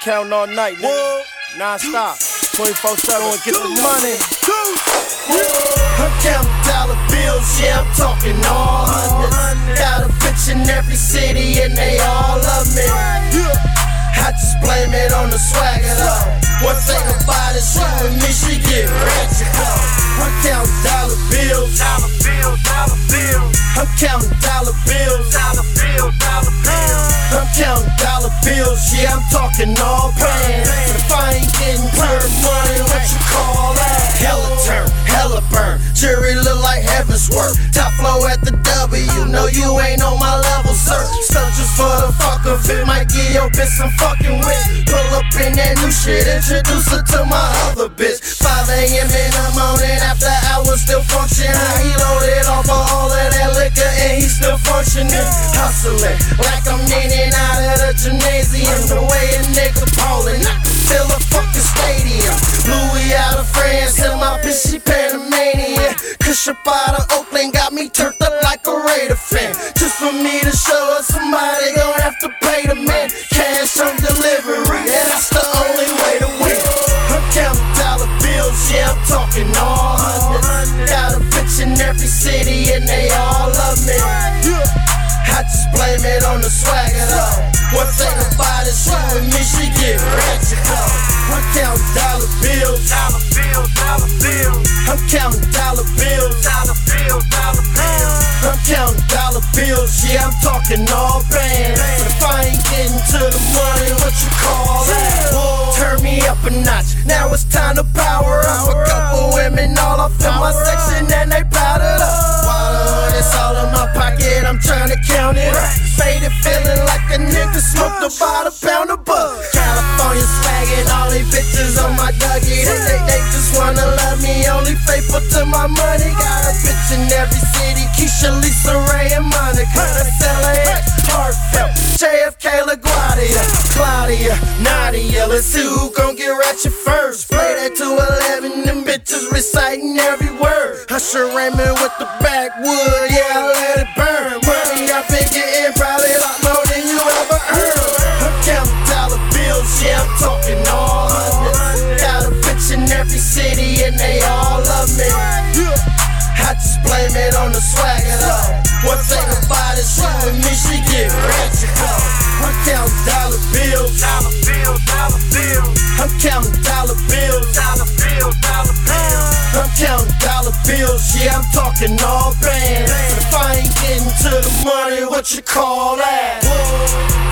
Counting all night, nigga. Non-stop. 24-7, get the money. I'm counting dollar bills, yeah, I'm talking all hundreds. Got a bitch in every city and they all love me. I just blame it on the swagger though. One thing about it, she with me, she get rich. I'm counting dollar bills. Dollar bills, dollar bills. I'm counting dollar bills. Dollar bills, talking all bands. If I ain't getting pure money, what you call that? Hella turn, hella burn. Jury look like heaven's work. Top flow at the W, know you ain't on my level, sir. Stuff just for the fuck of it, might give your bitch some fucking wit. Pull up in that new shit, introduce her to my other bitch. 5 a.m. in the morning, after hours still function. He loaded off of all of that liquor and he still functioning. Hustling, like I'm in and out gymnasium. The way a nigga can fill a fucking stadium. Louis out of France, and my bitch, she Panamanian. Kush up out of Oakland, got me turned up like a Raider fan. Just for me to show her somebody gon' have to pay the man. Cash on delivery, counting dollar bills. Dollar bills, dollar bills. I'm counting dollar bills, yeah, I'm talking all bands. But if I ain't getting to the money, what you call that? Turn me up a notch. Now it's time to power up. A couple women all up in my section and they powdered up. Water, it's all in my pocket, I'm trying to count it. Faded, feeling like a nigga smoked about a pound of to my money. Got a bitch in every city, Keisha, Lisa, Ray, and Monica. LAX, Hartsfield. JFK, LaGuardia, Claudia, Nadia. Let's see who gon' get ratchet first. Play that to 11, them bitches reciting every word. Usher Raymond with the backwood, yeah, I let on the swagger though. One thing about it, she with me, she get rich. I'm counting dollar bills. Dollar bills, dollar bills. I'm counting dollar bills. Dollar bills, dollar bills. I'm counting dollar bills, yeah, I'm talking all bands. If I ain't getting to the money, what you call that?